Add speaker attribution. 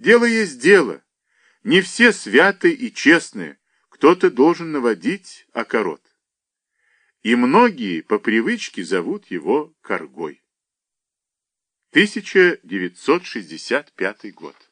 Speaker 1: Дело есть дело. Не все святы и честные, Кто-то должен наводить окорот. И многие по привычке зовут его Коргой. 1965 год.